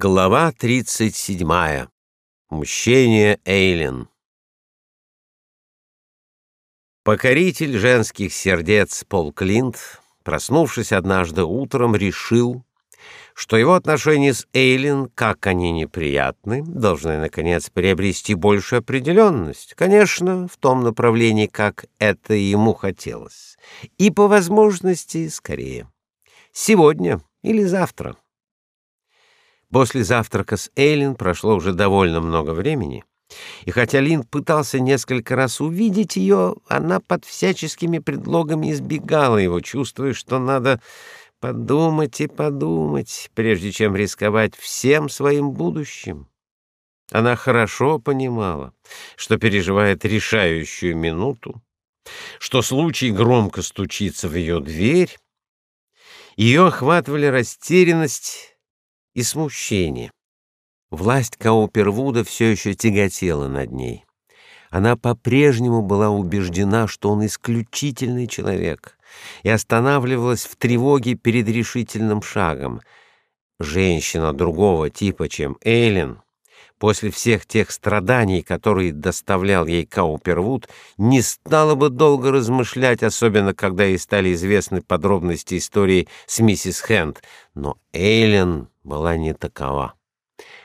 Глава 37. Мщение Эйлин. Покоритель женских сердец Пол Клинт, проснувшись однажды утром, решил, что его отношения с Эйлин, как они неприятны, должны наконец приобрести большую определенность, конечно, в том направлении, как это ему хотелось, и по возможности скорее. Сегодня или завтра. После завтрака с Эйлин прошло уже довольно много времени, и хотя Лин пытался несколько раз увидеть ее, она под всяческими предлогами избегала его, чувствуя, что надо подумать и подумать, прежде чем рисковать всем своим будущим. Она хорошо понимала, что переживает решающую минуту, что случай громко стучится в ее дверь. Ее охватывали растерянность и смущение. Власть Каупервуда все еще тяготела над ней. Она по-прежнему была убеждена, что он исключительный человек, и останавливалась в тревоге перед решительным шагом. Женщина другого типа, чем Эйлин, после всех тех страданий, которые доставлял ей Каупервуд, не стала бы долго размышлять, особенно когда ей стали известны подробности истории с миссис Хэнд. Но Эйлин была не такова.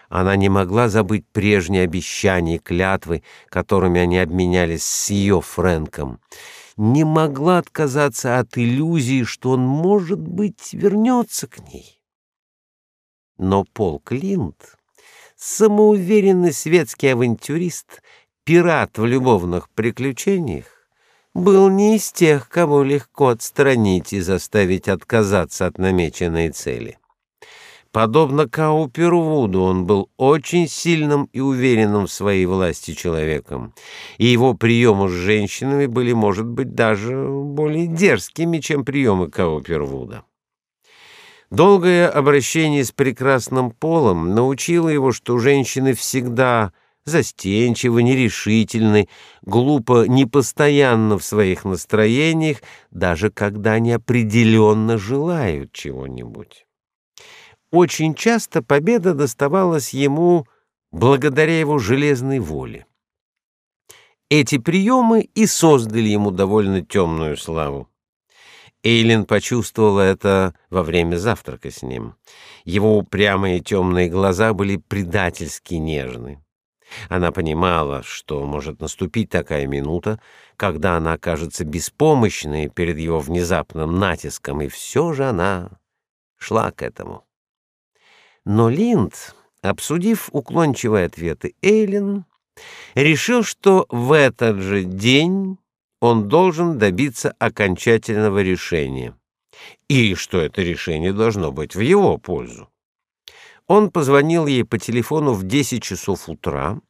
Она не могла забыть прежние обещания и клятвы, которыми они обменялись с ее Фрэнком. Не могла отказаться от иллюзии, что он, может быть, вернется к ней. Но Пол Клинт, самоуверенный светский авантюрист, пират в любовных приключениях, был не из тех, кого легко отстранить и заставить отказаться от намеченной цели. Подобно Каупервуду, он был очень сильным и уверенным в своей власти человеком, и его приемы с женщинами были, может быть, даже более дерзкими, чем приемы Каупервуда. Долгое обращение с прекрасным полом научило его, что женщины всегда застенчивы, нерешительны, глупо, непостоянно в своих настроениях, даже когда они определенно желают чего-нибудь. Очень часто победа доставалась ему благодаря его железной воле. Эти приемы и создали ему довольно темную славу. Эйлин почувствовала это во время завтрака с ним. Его упрямые темные глаза были предательски нежны. Она понимала, что может наступить такая минута, когда она окажется беспомощной перед его внезапным натиском, и все же она шла к этому. Но Линд, обсудив уклончивые ответы Эйлин, решил, что в этот же день он должен добиться окончательного решения, и что это решение должно быть в его пользу. Он позвонил ей по телефону в 10 часов утра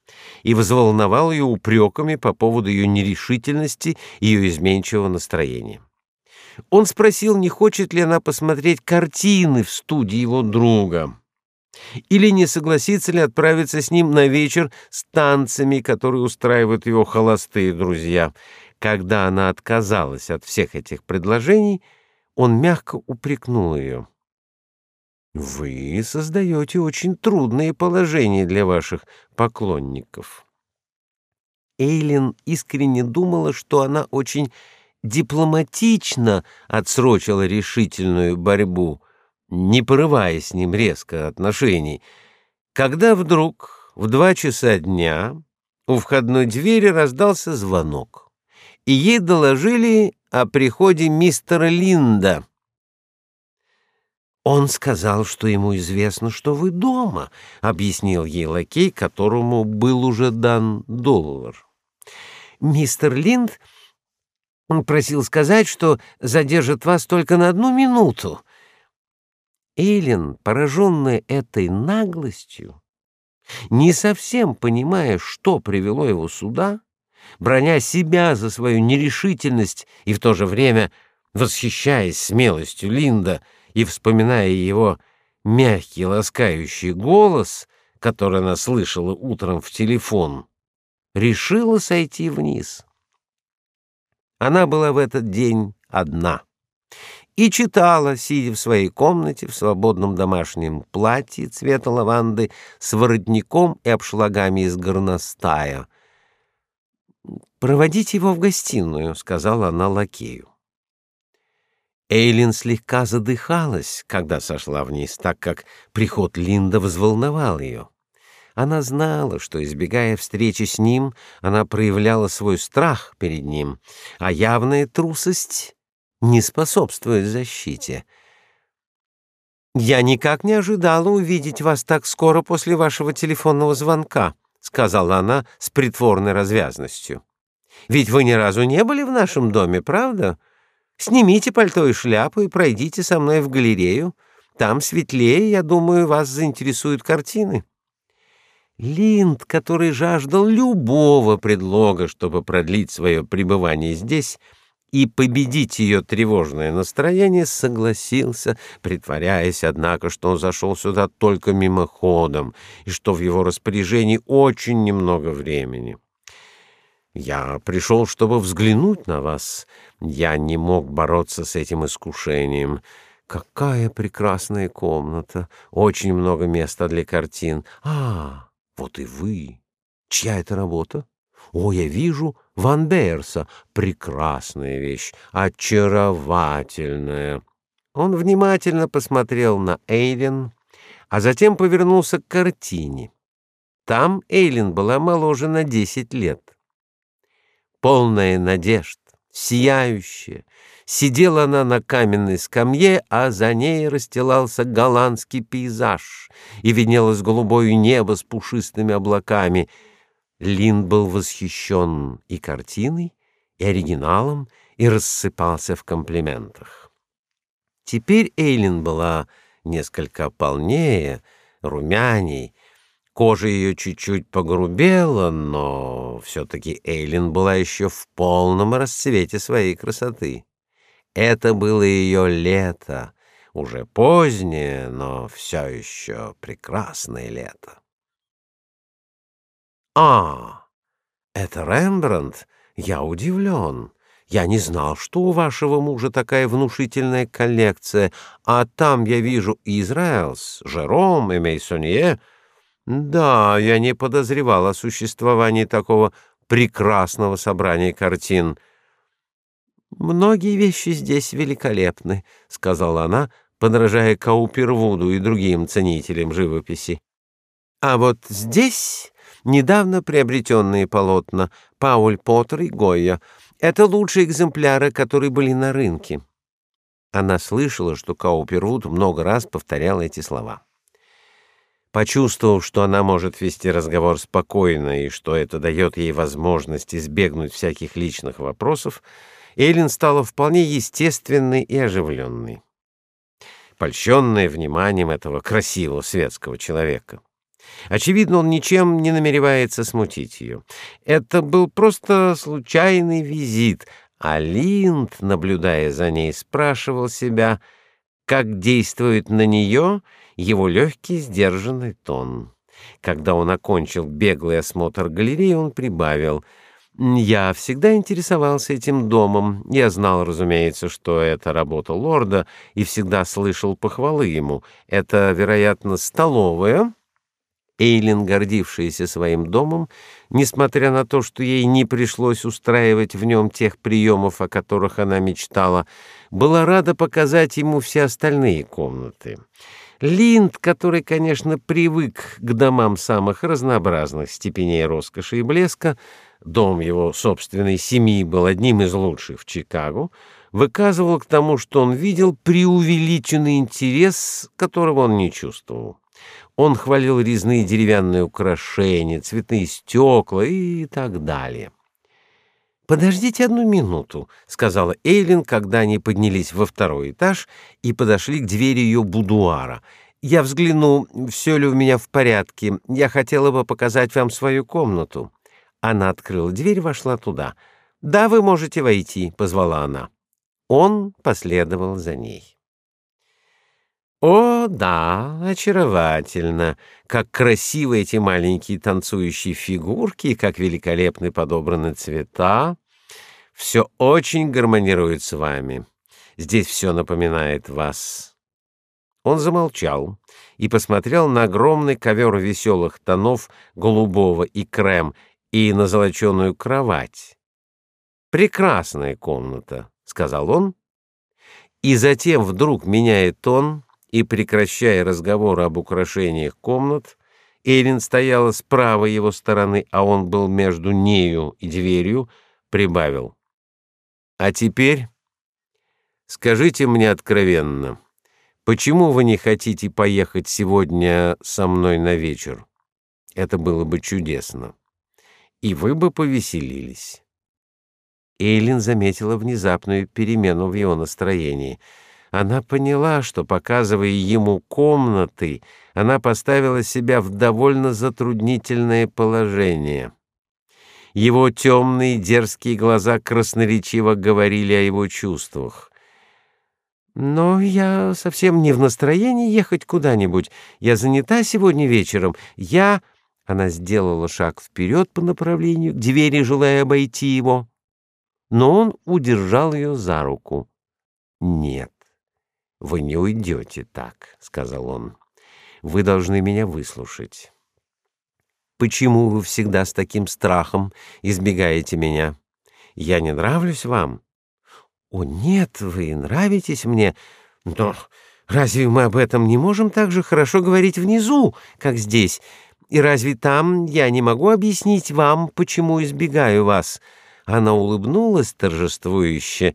и взволновал ее упреками по поводу ее нерешительности и ее изменчивого настроения. Он спросил, не хочет ли она посмотреть картины в студии его друга или не согласится ли отправиться с ним на вечер с танцами, которые устраивают его холостые друзья. Когда она отказалась от всех этих предложений, он мягко упрекнул ее. Вы создаете очень трудные положения для ваших поклонников. Эйлин искренне думала, что она очень дипломатично отсрочила решительную борьбу не порывая с ним резко отношений, когда вдруг в два часа дня у входной двери раздался звонок, и ей доложили о приходе мистера Линда. Он сказал, что ему известно, что вы дома, объяснил ей лакей, которому был уже дан доллар. Мистер Линд просил сказать, что задержит вас только на одну минуту. Эллен, пораженная этой наглостью, не совсем понимая, что привело его сюда, броня себя за свою нерешительность и в то же время восхищаясь смелостью Линда и вспоминая его мягкий ласкающий голос, который она слышала утром в телефон, решила сойти вниз. Она была в этот день одна и читала, сидя в своей комнате в свободном домашнем платье цвета лаванды с воротником и обшлагами из горностая. «Проводите его в гостиную», — сказала она лакею. Эйлин слегка задыхалась, когда сошла вниз, так как приход Линда взволновал ее. Она знала, что, избегая встречи с ним, она проявляла свой страх перед ним, а явная трусость не способствует защите. «Я никак не ожидала увидеть вас так скоро после вашего телефонного звонка», — сказала она с притворной развязностью. «Ведь вы ни разу не были в нашем доме, правда? Снимите пальто и шляпу и пройдите со мной в галерею. Там светлее, я думаю, вас заинтересуют картины». Линд, который жаждал любого предлога, чтобы продлить свое пребывание здесь, — и победить ее тревожное настроение согласился, притворяясь, однако, что он зашел сюда только мимоходом и что в его распоряжении очень немного времени. Я пришел, чтобы взглянуть на вас. Я не мог бороться с этим искушением. Какая прекрасная комната, очень много места для картин. А, вот и вы. Чья это работа? О, я вижу Ван Бейерса. Прекрасная вещь, очаровательная. Он внимательно посмотрел на Эйлин, а затем повернулся к картине. Там Эйлин была моложе на десять лет. Полная надежд, сияющая, сидела она на каменной скамье, а за ней расстилался голландский пейзаж, и виднелось голубое небо с пушистыми облаками — Лин был восхищен и картиной, и оригиналом, и рассыпался в комплиментах. Теперь Эйлин была несколько полнее, румяней, кожа ее чуть-чуть погрубела, но все-таки Эйлин была еще в полном расцвете своей красоты. Это было ее лето, уже позднее, но все еще прекрасное лето. А, это Рембрандт? Я удивлен. Я не знал, что у вашего мужа такая внушительная коллекция, а там я вижу Израилс, Жером и Мейсонье. Да, я не подозревал о существовании такого прекрасного собрания картин. Многие вещи здесь великолепны, сказала она, подражая Каупервуду и другим ценителям живописи. А вот здесь недавно приобретенные полотна Пауль Поттер и Гойя. Это лучшие экземпляры, которые были на рынке. Она слышала, что Каупервуд много раз повторял эти слова. Почувствовав, что она может вести разговор спокойно и что это дает ей возможность избегнуть всяких личных вопросов, Эллен стала вполне естественной и оживленной, польщенная вниманием этого красивого светского человека. Очевидно, он ничем не намеревается смутить ее. Это был просто случайный визит, а Линд, наблюдая за ней, спрашивал себя, как действует на нее его легкий сдержанный тон. Когда он окончил беглый осмотр галереи, он прибавил: "Я всегда интересовался этим домом. Я знал, разумеется, что это работа лорда и всегда слышал похвалы ему. Это, вероятно, столовая, Эйлин, гордившаяся своим домом, несмотря на то, что ей не пришлось устраивать в нем тех приемов, о которых она мечтала, была рада показать ему все остальные комнаты. Линд, который, конечно, привык к домам самых разнообразных степеней роскоши и блеска, дом его собственной семьи был одним из лучших в Чикаго, выказывал к тому, что он видел преувеличенный интерес, которого он не чувствовал. Он хвалил резные деревянные украшения, цветные стекла и так далее. «Подождите одну минуту», — сказала Эйлин, когда они поднялись во второй этаж и подошли к двери ее будуара. «Я взгляну, все ли у меня в порядке. Я хотела бы показать вам свою комнату». Она открыла дверь вошла туда. «Да, вы можете войти», — позвала она. Он последовал за ней. О, да, очаровательно. Как красивы эти маленькие танцующие фигурки, как великолепны подобраны цвета. Все очень гармонирует с вами. здесь все напоминает вас. Он замолчал и посмотрел на огромный ковер веселых тонов голубого и крем и на золоченую кровать. Прекрасная комната, сказал он, и затем вдруг меняя тон и прекращая разговор об украшениях комнат, Эрин стояла с правой его стороны, а он был между нею и дверью, прибавил: "А теперь скажите мне откровенно, почему вы не хотите поехать сегодня со мной на вечер? Это было бы чудесно, и вы бы повеселились". Эйлин заметила внезапную перемену в его настроении. Она поняла, что показывая ему комнаты, она поставила себя в довольно затруднительное положение. Его темные дерзкие глаза красноречиво говорили о его чувствах. Но я совсем не в настроении ехать куда-нибудь. Я занята сегодня вечером. Я Она сделала шаг вперед по направлению к двери, желая обойти его, но он удержал ее за руку. Нет. Вы не уйдете так, сказал он. Вы должны меня выслушать. Почему вы всегда с таким страхом избегаете меня? Я не нравлюсь вам? О, нет, вы нравитесь мне. Но разве мы об этом не можем так же хорошо говорить внизу, как здесь? И разве там я не могу объяснить вам, почему избегаю вас? Она улыбнулась торжествующе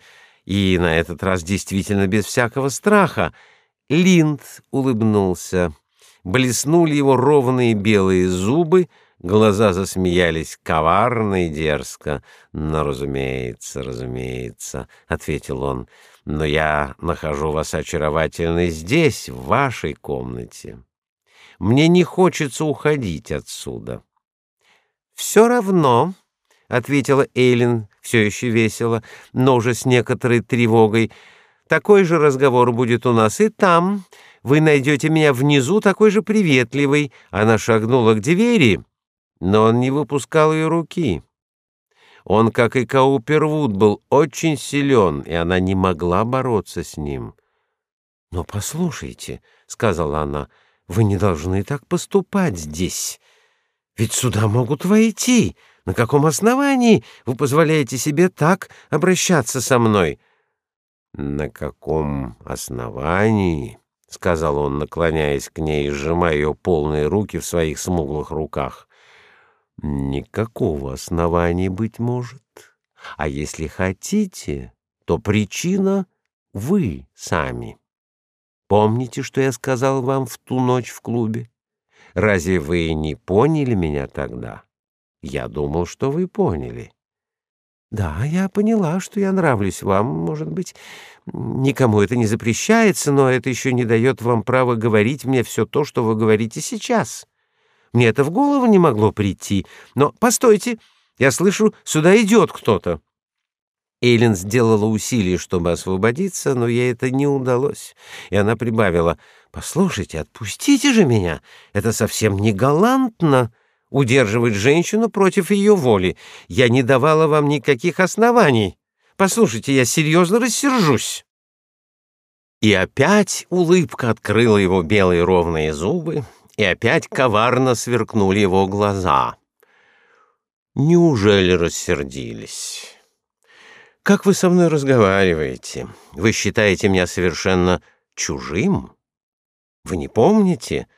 и на этот раз действительно без всякого страха. Линд улыбнулся. Блеснули его ровные белые зубы, глаза засмеялись коварно и дерзко. "Но, разумеется, разумеется", ответил он. "Но я нахожу вас очаровательной здесь, в вашей комнате. Мне не хочется уходить отсюда". Все равно, ответила Эйлин все еще весело, но уже с некоторой тревогой. Такой же разговор будет у нас и там. Вы найдете меня внизу такой же приветливой. Она шагнула к двери, но он не выпускал ее руки. Он, как и Каупервуд, был очень силен, и она не могла бороться с ним. "Но послушайте", сказала она. "Вы не должны так поступать здесь. Ведь сюда могут войти. На каком основании вы позволяете себе так обращаться со мной? На каком основании? сказал он, наклоняясь к ней и сжимая ее полные руки в своих смуглых руках. Никакого основания быть может. А если хотите, то причина вы сами. Помните, что я сказал вам в ту ночь в клубе? Разве вы не поняли меня тогда? Я думал, что вы поняли. Да, я поняла, что я нравлюсь вам, может быть, никому это не запрещается, но это еще не дает вам права говорить мне все то, что вы говорите сейчас. Мне это в голову не могло прийти. Но постойте, я слышу, сюда идет кто-то. Эйлин сделала усилие, чтобы освободиться, но ей это не удалось. И она прибавила: "Послушайте, отпустите же меня. Это совсем не галантно удерживать женщину против ее воли. Я не давала вам никаких оснований. Послушайте, я серьезно рассержусь. И опять улыбка открыла его белые ровные зубы, и опять коварно сверкнули его глаза. Неужели рассердились? Как вы со мной разговариваете? Вы считаете меня совершенно чужим? Вы не помните,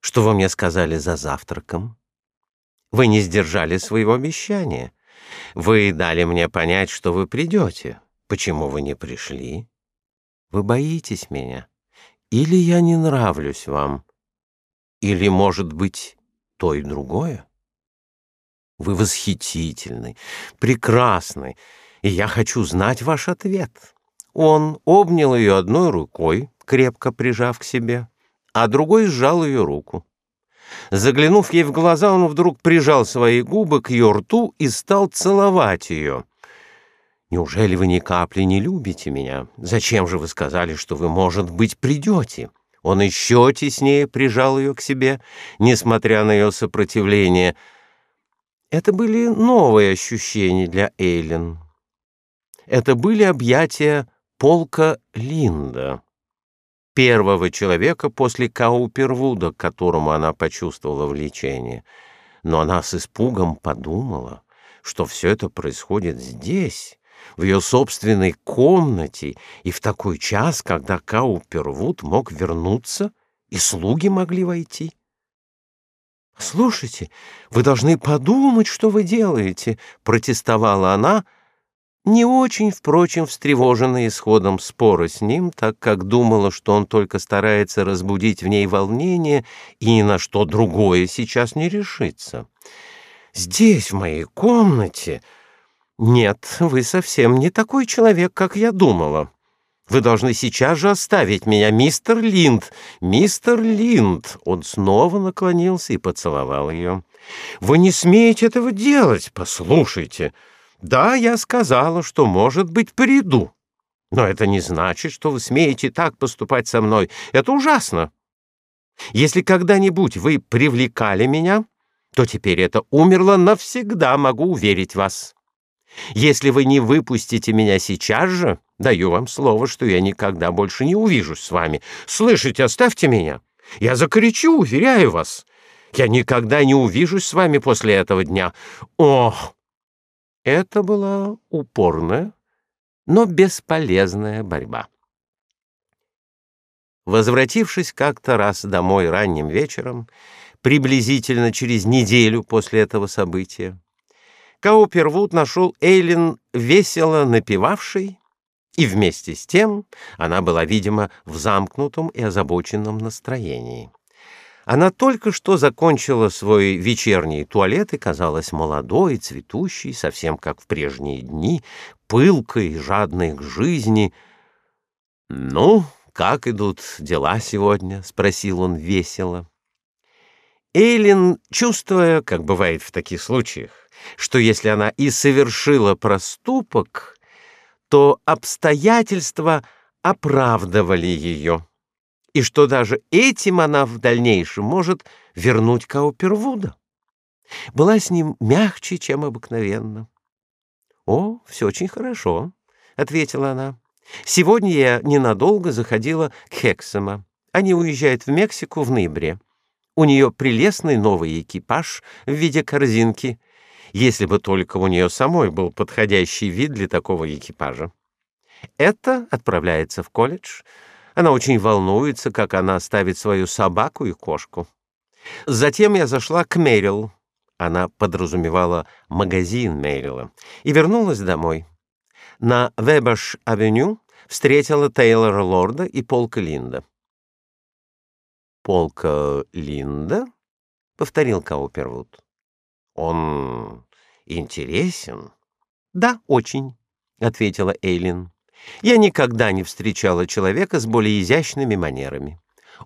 что вы мне сказали за завтраком? Вы не сдержали своего обещания. Вы дали мне понять, что вы придете. Почему вы не пришли? Вы боитесь меня? Или я не нравлюсь вам? Или, может быть, то и другое? Вы восхитительны, прекрасны, и я хочу знать ваш ответ. Он обнял ее одной рукой, крепко прижав к себе, а другой сжал ее руку. Заглянув ей в глаза, он вдруг прижал свои губы к ее рту и стал целовать ее. Неужели вы ни капли не любите меня? Зачем же вы сказали, что вы, может быть, придете? Он еще теснее прижал ее к себе, несмотря на ее сопротивление. Это были новые ощущения для Эйлин. Это были объятия Полка Линда, первого человека после Каупервуда, к которому она почувствовала влечение. Но она с испугом подумала, что все это происходит здесь, в ее собственной комнате, и в такой час, когда Каупервуд мог вернуться, и слуги могли войти. «Слушайте, вы должны подумать, что вы делаете», — протестовала она, — не очень, впрочем, встревоженная исходом спора с ним, так как думала, что он только старается разбудить в ней волнение и ни на что другое сейчас не решится. «Здесь, в моей комнате...» «Нет, вы совсем не такой человек, как я думала. Вы должны сейчас же оставить меня, мистер Линд, мистер Линд!» Он снова наклонился и поцеловал ее. «Вы не смеете этого делать, послушайте!» Да, я сказала, что, может быть, приду. Но это не значит, что вы смеете так поступать со мной. Это ужасно. Если когда-нибудь вы привлекали меня, то теперь это умерло навсегда, могу уверить вас. Если вы не выпустите меня сейчас же, даю вам слово, что я никогда больше не увижусь с вами. Слышите, оставьте меня. Я закричу, уверяю вас. Я никогда не увижусь с вами после этого дня. Ох, это была упорная, но бесполезная борьба. Возвратившись как-то раз домой ранним вечером, приблизительно через неделю после этого события, Каупервуд нашел Эйлин весело напевавшей, и вместе с тем она была, видимо, в замкнутом и озабоченном настроении. Она только что закончила свой вечерний туалет и казалась молодой, цветущей, совсем как в прежние дни, пылкой, жадной к жизни. «Ну, как идут дела сегодня?» — спросил он весело. Эйлин, чувствуя, как бывает в таких случаях, что если она и совершила проступок, то обстоятельства оправдывали ее и что даже этим она в дальнейшем может вернуть Каупервуда. Была с ним мягче, чем обыкновенно. «О, все очень хорошо», — ответила она. «Сегодня я ненадолго заходила к Хексема. Они уезжают в Мексику в ноябре. У нее прелестный новый экипаж в виде корзинки, если бы только у нее самой был подходящий вид для такого экипажа. Это отправляется в колледж, она очень волнуется, как она оставит свою собаку и кошку. Затем я зашла к Мэрил. Она подразумевала магазин Мэрила. И вернулась домой. На Вебаш-авеню встретила Тейлора Лорда и Полка Линда. «Полка Линда?» — повторил Каупервуд. «Он интересен?» «Да, очень», — ответила Эйлин. Я никогда не встречала человека с более изящными манерами.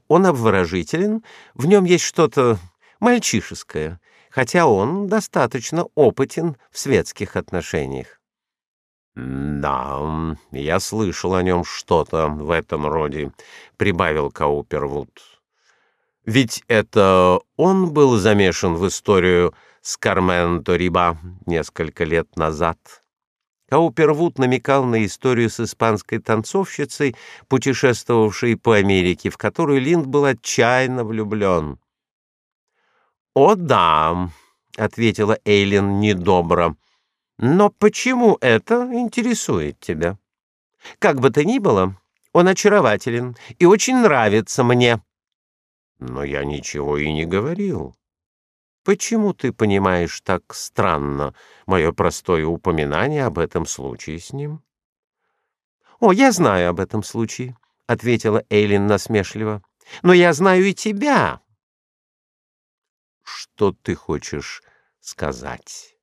Он обворожителен, в нем есть что-то мальчишеское, хотя он достаточно опытен в светских отношениях. «Да, я слышал о нем что-то в этом роде», — прибавил Каупервуд. «Ведь это он был замешан в историю с Кармен Ториба несколько лет назад». Каупервуд намекал на историю с испанской танцовщицей, путешествовавшей по Америке, в которую Линд был отчаянно влюблен. «О да», — ответила Эйлин недобро, — «но почему это интересует тебя? Как бы то ни было, он очарователен и очень нравится мне». «Но я ничего и не говорил». Почему ты понимаешь так странно мое простое упоминание об этом случае с ним? О, я знаю об этом случае, ответила Эйлин насмешливо. Но я знаю и тебя. Что ты хочешь сказать?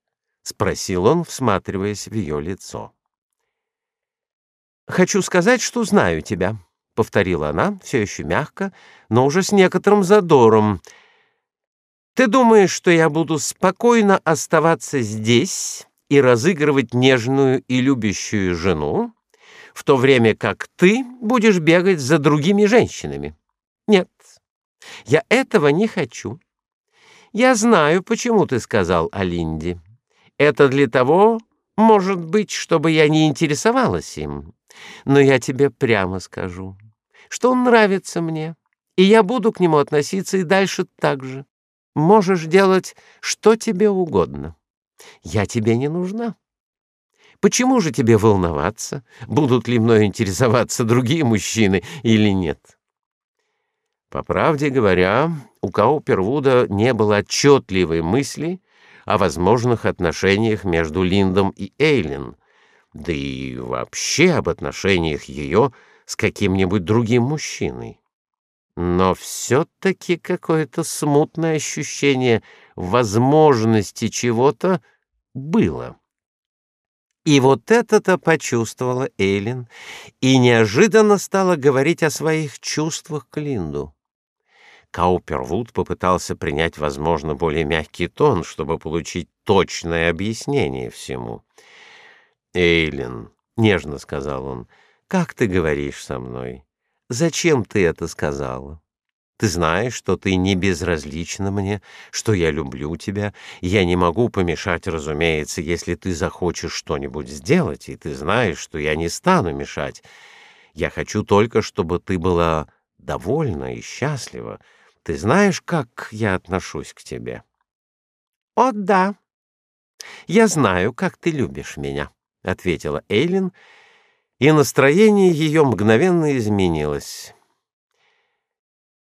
спросил он, всматриваясь в ее лицо. Хочу сказать, что знаю тебя, повторила она, все еще мягко, но уже с некоторым задором. Ты думаешь, что я буду спокойно оставаться здесь и разыгрывать нежную и любящую жену, в то время как ты будешь бегать за другими женщинами? Нет, я этого не хочу. Я знаю, почему ты сказал о Линде. Это для того, может быть, чтобы я не интересовалась им. Но я тебе прямо скажу, что он нравится мне, и я буду к нему относиться и дальше так же. Можешь делать что тебе угодно. Я тебе не нужна. Почему же тебе волноваться, будут ли мной интересоваться другие мужчины или нет? По правде говоря, у Каупервуда не было отчетливой мысли о возможных отношениях между Линдом и Эйлин, да и вообще об отношениях ее с каким-нибудь другим мужчиной. Но все-таки какое-то смутное ощущение возможности чего-то было. И вот это-то почувствовала Эйлин и неожиданно стала говорить о своих чувствах к Линду. Каупервуд попытался принять, возможно, более мягкий тон, чтобы получить точное объяснение всему. «Эйлин», — нежно сказал он, — «как ты говоришь со мной? Зачем ты это сказала?» Ты знаешь, что ты не безразлична мне, что я люблю тебя. Я не могу помешать, разумеется, если ты захочешь что-нибудь сделать, и ты знаешь, что я не стану мешать. Я хочу только, чтобы ты была довольна и счастлива. Ты знаешь, как я отношусь к тебе? О, да. Я знаю, как ты любишь меня, ответила Эйлин, и настроение ее мгновенно изменилось.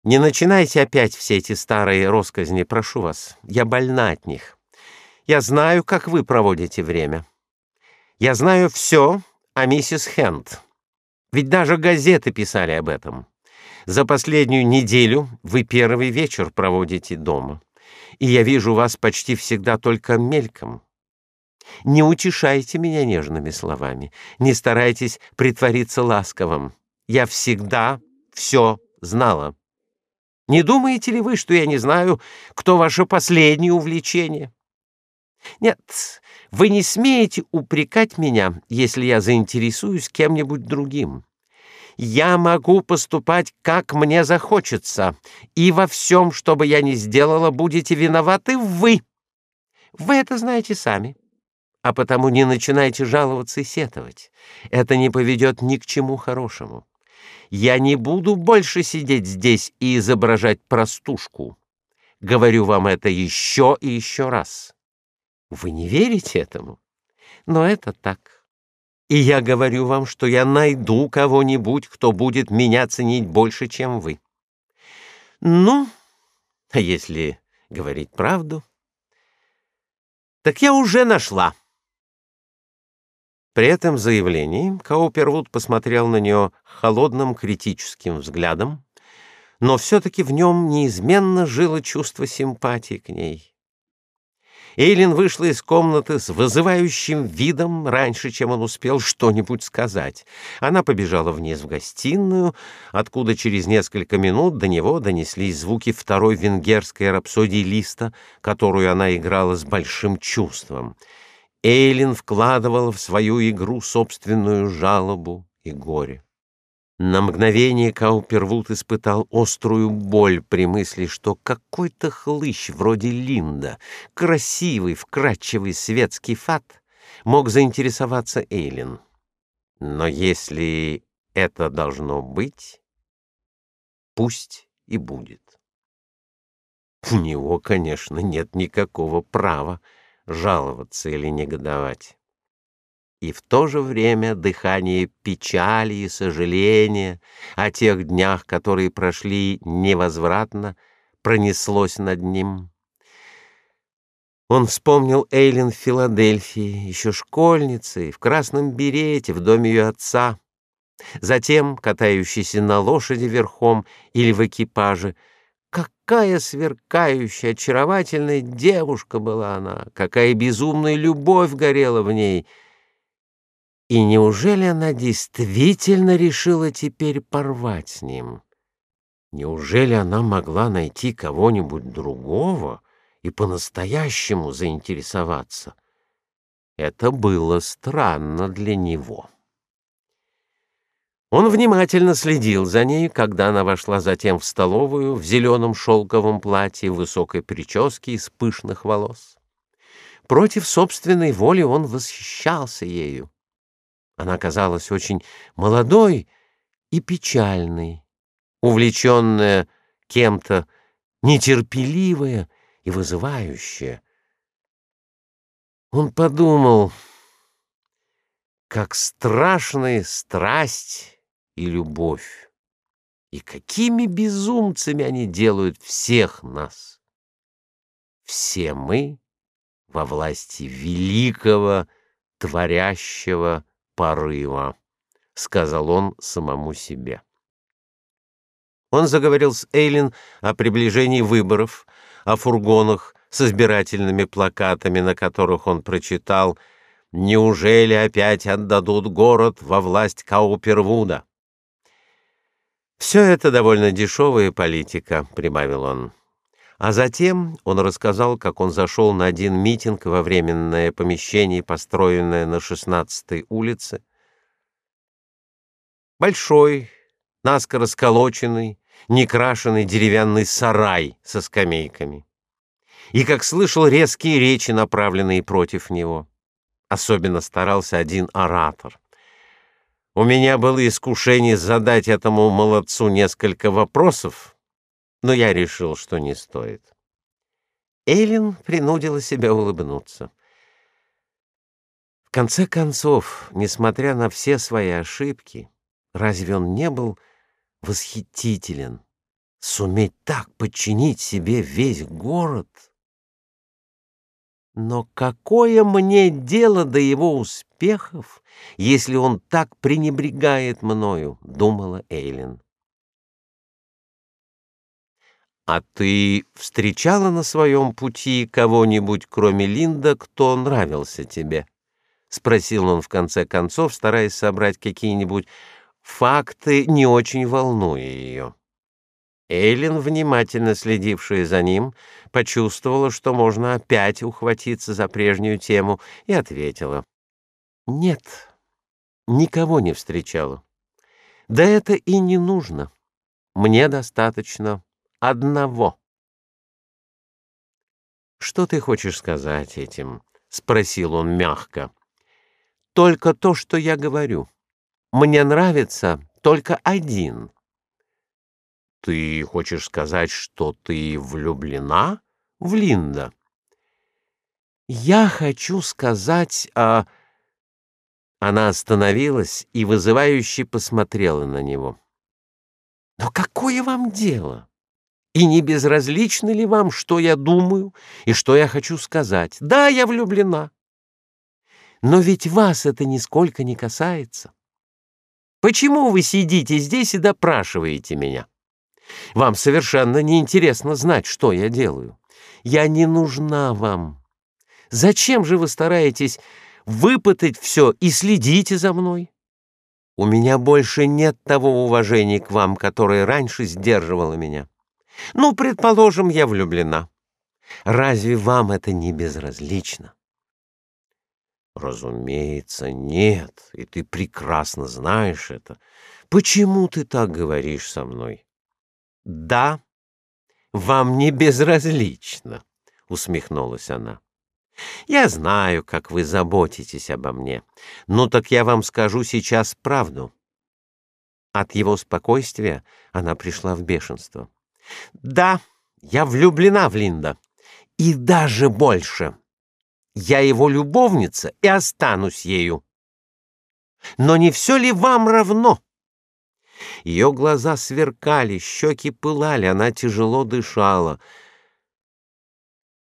Не начинайте опять все эти старые россказни, прошу вас. Я больна от них. Я знаю, как вы проводите время. Я знаю все о миссис Хенд. Ведь даже газеты писали об этом. За последнюю неделю вы первый вечер проводите дома. И я вижу вас почти всегда только мельком. Не утешайте меня нежными словами, не старайтесь притвориться ласковым. Я всегда все знала. Не думаете ли вы, что я не знаю, кто ваше последнее увлечение? Нет, вы не смеете упрекать меня, если я заинтересуюсь кем-нибудь другим. Я могу поступать, как мне захочется, и во всем, что бы я ни сделала, будете виноваты вы. Вы это знаете сами. А потому не начинайте жаловаться и сетовать. Это не поведет ни к чему хорошему. Я не буду больше сидеть здесь и изображать простушку. Говорю вам это еще и еще раз. Вы не верите этому? Но это так. И я говорю вам, что я найду кого-нибудь, кто будет меня ценить больше, чем вы. Ну, а если говорить правду, так я уже нашла. При этом заявлении Каупервуд посмотрел на нее холодным критическим взглядом, но все-таки в нем неизменно жило чувство симпатии к ней. Эйлин вышла из комнаты с вызывающим видом раньше, чем он успел что-нибудь сказать. Она побежала вниз в гостиную, откуда через несколько минут до него донеслись звуки второй венгерской рапсодии Листа, которую она играла с большим чувством — Эйлин вкладывала в свою игру собственную жалобу и горе. На мгновение Каупервуд испытал острую боль при мысли, что какой-то хлыщ вроде Линда, красивый, вкрадчивый светский фат, мог заинтересоваться Эйлин. Но если это должно быть, пусть и будет. У него, конечно, нет никакого права жаловаться или негодовать. И в то же время дыхание печали и сожаления о тех днях, которые прошли невозвратно, пронеслось над ним. Он вспомнил Эйлин в Филадельфии, еще школьницей, в красном берете в доме ее отца, затем катающейся на лошади верхом или в экипаже — Какая сверкающая, очаровательная девушка была она, какая безумная любовь горела в ней. И неужели она действительно решила теперь порвать с ним? Неужели она могла найти кого-нибудь другого и по-настоящему заинтересоваться? Это было странно для него. Он внимательно следил за ней, когда она вошла затем в столовую в зеленом шелковом платье, высокой прическе из пышных волос. Против собственной воли он восхищался ею. Она казалась очень молодой и печальной, увлеченная кем-то, нетерпеливая и вызывающая. Он подумал, как страшны страсть и любовь, и какими безумцами они делают всех нас. Все мы во власти великого творящего порыва, сказал он самому себе. Он заговорил с Эйлин о приближении выборов, о фургонах с избирательными плакатами, на которых он прочитал «Неужели опять отдадут город во власть Каупервуда?» «Все это довольно дешевая политика», — прибавил он. А затем он рассказал, как он зашел на один митинг во временное помещение, построенное на 16-й улице. Большой, наскоро сколоченный, некрашенный деревянный сарай со скамейками. И как слышал резкие речи, направленные против него. Особенно старался один оратор. У меня было искушение задать этому молодцу несколько вопросов, но я решил, что не стоит. Эйлин принудила себя улыбнуться. В конце концов, несмотря на все свои ошибки, разве он не был восхитителен? Суметь так подчинить себе весь город? Но какое мне дело до его успехов, если он так пренебрегает мною, думала Эйлин. А ты встречала на своем пути кого-нибудь, кроме Линда, кто нравился тебе? спросил он в конце концов, стараясь собрать какие-нибудь факты, не очень волнуя ее. Эйлин, внимательно следившая за ним, почувствовала, что можно опять ухватиться за прежнюю тему, и ответила: "Нет, никого не встречала. Да это и не нужно. Мне достаточно одного. Что ты хочешь сказать этим? спросил он мягко. Только то, что я говорю. Мне нравится только один. Ты хочешь сказать, что ты влюблена в Линда? Я хочу сказать, а Она остановилась и вызывающе посмотрела на него. Но какое вам дело? И не безразлично ли вам, что я думаю и что я хочу сказать? Да, я влюблена. Но ведь вас это нисколько не касается. Почему вы сидите здесь и допрашиваете меня? Вам совершенно не интересно знать, что я делаю. Я не нужна вам. Зачем же вы стараетесь выпытать все и следите за мной? У меня больше нет того уважения к вам, которое раньше сдерживало меня. Ну, предположим, я влюблена. Разве вам это не безразлично? Разумеется, нет, и ты прекрасно знаешь это. Почему ты так говоришь со мной? Да, вам не безразлично, усмехнулась она. Я знаю, как вы заботитесь обо мне. Ну так я вам скажу сейчас правду. От его спокойствия она пришла в бешенство. Да, я влюблена в Линда. И даже больше. Я его любовница и останусь ею. Но не все ли вам равно? Ее глаза сверкали, щеки пылали, она тяжело дышала.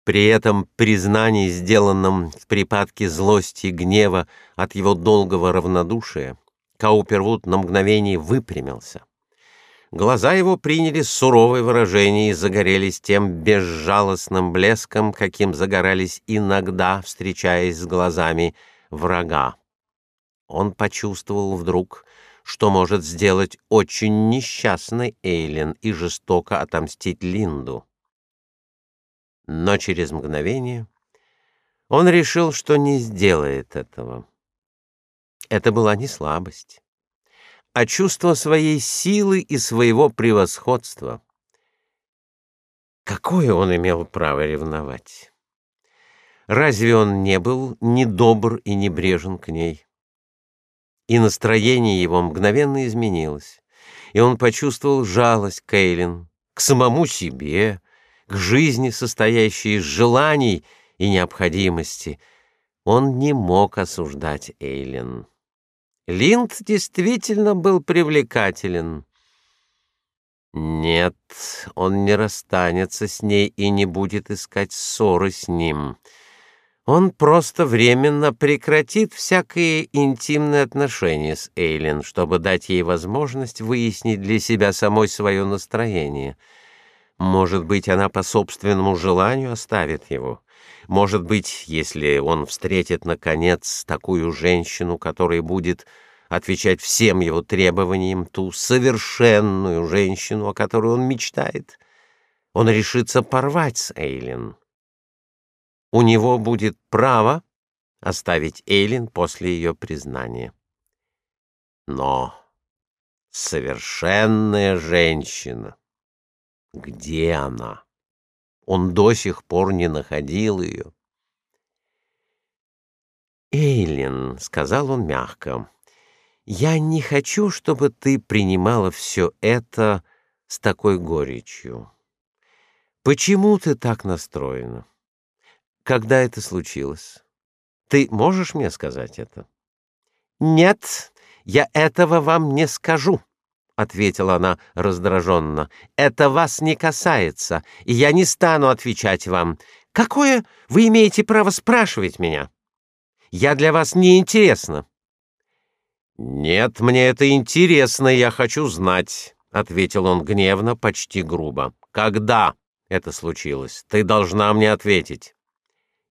При этом признании, сделанном в припадке злости и гнева от его долгого равнодушия, Каупервуд на мгновение выпрямился. Глаза его приняли суровое выражение и загорелись тем безжалостным блеском, каким загорались иногда, встречаясь с глазами врага. Он почувствовал вдруг, что может сделать очень несчастный Эйлен и жестоко отомстить Линду. Но через мгновение он решил, что не сделает этого. Это была не слабость а чувство своей силы и своего превосходства. Какое он имел право ревновать? Разве он не был недобр и небрежен к ней? И настроение его мгновенно изменилось, и он почувствовал жалость к Эйлин, к самому себе, к жизни, состоящей из желаний и необходимости. Он не мог осуждать Эйлин. Линд действительно был привлекателен. Нет, он не расстанется с ней и не будет искать ссоры с ним. Он просто временно прекратит всякие интимные отношения с Эйлин, чтобы дать ей возможность выяснить для себя самой свое настроение. Может быть, она по собственному желанию оставит его. Может быть, если он встретит наконец такую женщину, которая будет отвечать всем его требованиям, ту совершенную женщину, о которой он мечтает, он решится порвать с Эйлин у него будет право оставить Эйлин после ее признания. Но совершенная женщина, где она? Он до сих пор не находил ее. Эйлин, сказал он мягко. Я не хочу, чтобы ты принимала все это с такой горечью. Почему ты так настроена? Когда это случилось? Ты можешь мне сказать это? Нет, я этого вам не скажу, ответила она раздраженно. Это вас не касается, и я не стану отвечать вам. Какое вы имеете право спрашивать меня? Я для вас не интересна. Нет, мне это интересно, я хочу знать, ответил он гневно, почти грубо. Когда это случилось? Ты должна мне ответить.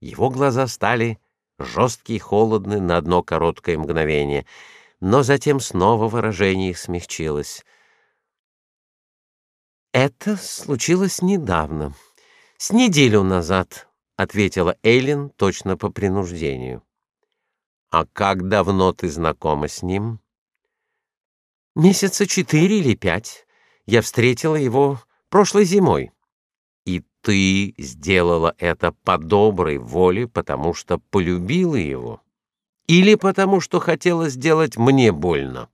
Его глаза стали жесткие и холодны на одно короткое мгновение, но затем снова выражение их смягчилось. Это случилось недавно, с неделю назад, ответила Эйлин точно по принуждению. А как давно ты знакома с ним? Месяца четыре или пять. Я встретила его прошлой зимой ты сделала это по доброй воле, потому что полюбила его, или потому что хотела сделать мне больно.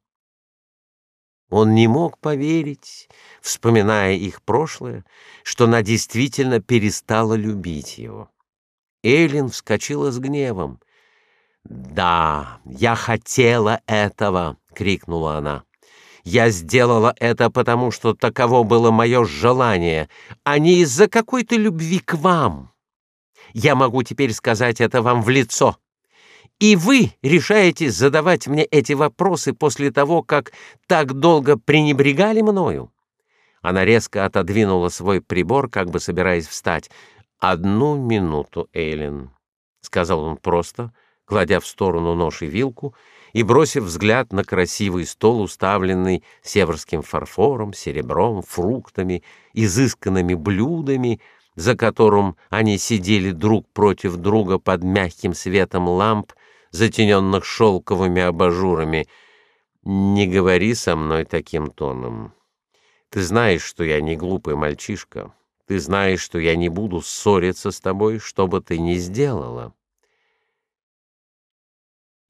Он не мог поверить, вспоминая их прошлое, что она действительно перестала любить его. Элин вскочила с гневом. "Да, я хотела этого", крикнула она. Я сделала это потому, что таково было мое желание, а не из-за какой-то любви к вам. Я могу теперь сказать это вам в лицо. И вы решаете задавать мне эти вопросы после того, как так долго пренебрегали мною. Она резко отодвинула свой прибор, как бы собираясь встать. Одну минуту, Эйлин, сказал он просто, кладя в сторону нож и вилку и бросив взгляд на красивый стол, уставленный северским фарфором, серебром, фруктами, изысканными блюдами, за которым они сидели друг против друга под мягким светом ламп, затененных шелковыми абажурами. Не говори со мной таким тоном. Ты знаешь, что я не глупый мальчишка. Ты знаешь, что я не буду ссориться с тобой, что бы ты ни сделала.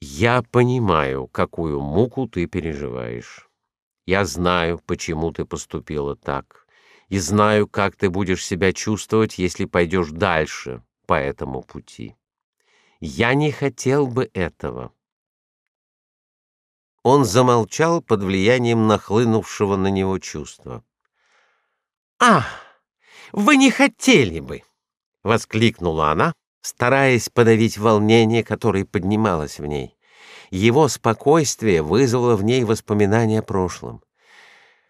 Я понимаю, какую муку ты переживаешь. Я знаю, почему ты поступила так, и знаю, как ты будешь себя чувствовать, если пойдешь дальше по этому пути. Я не хотел бы этого. Он замолчал под влиянием нахлынувшего на него чувства. А, вы не хотели бы, воскликнула она, стараясь подавить волнение, которое поднималось в ней. Его спокойствие вызвало в ней воспоминания о прошлом.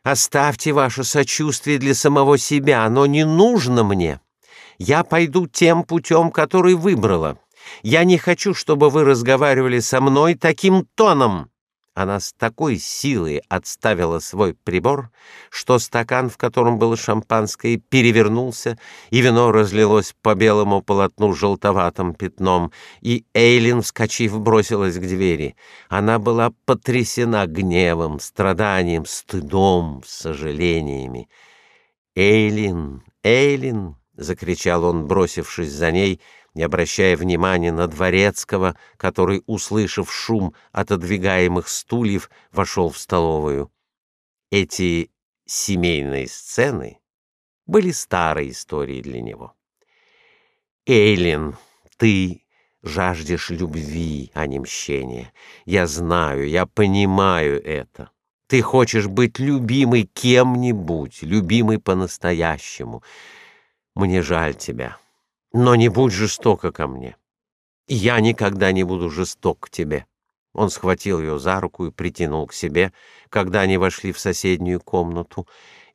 Оставьте ваше сочувствие для самого себя, оно не нужно мне. Я пойду тем путем, который выбрала. Я не хочу, чтобы вы разговаривали со мной таким тоном. Она с такой силой отставила свой прибор, что стакан, в котором было шампанское, перевернулся, и вино разлилось по белому полотну желтоватым пятном, и Эйлин, вскочив, бросилась к двери. Она была потрясена гневом, страданием, стыдом, сожалениями. "Эйлин, Эйлин", закричал он, бросившись за ней, не обращая внимания на дворецкого, который, услышав шум отодвигаемых стульев, вошел в столовую. Эти семейные сцены были старой историей для него. Эйлин, ты жаждешь любви, а не мщения. Я знаю, я понимаю это. Ты хочешь быть любимой кем-нибудь, любимой по-настоящему. Мне жаль тебя, но не будь жестока ко мне. Я никогда не буду жесток к тебе. Он схватил ее за руку и притянул к себе, когда они вошли в соседнюю комнату.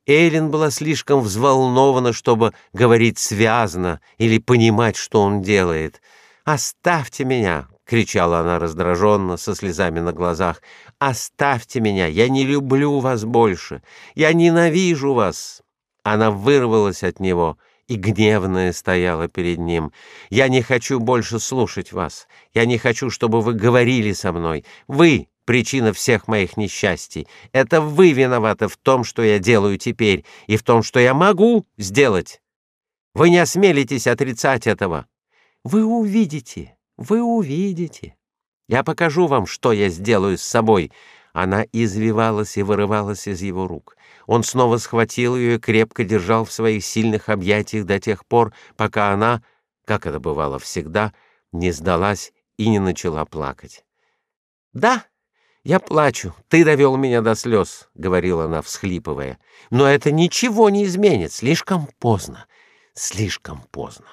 Эйлин была слишком взволнована, чтобы говорить связно или понимать, что он делает. «Оставьте меня!» — кричала она раздраженно, со слезами на глазах. «Оставьте меня! Я не люблю вас больше! Я ненавижу вас!» Она вырвалась от него и гневная стояла перед ним. «Я не хочу больше слушать вас. Я не хочу, чтобы вы говорили со мной. Вы — причина всех моих несчастий. Это вы виноваты в том, что я делаю теперь, и в том, что я могу сделать. Вы не осмелитесь отрицать этого. Вы увидите, вы увидите. Я покажу вам, что я сделаю с собой. Она извивалась и вырывалась из его рук. Он снова схватил ее и крепко держал в своих сильных объятиях до тех пор, пока она, как это бывало всегда, не сдалась и не начала плакать. "Да, я плачу. Ты довел меня до слез», — говорила она, всхлипывая. "Но это ничего не изменит, слишком поздно. Слишком поздно".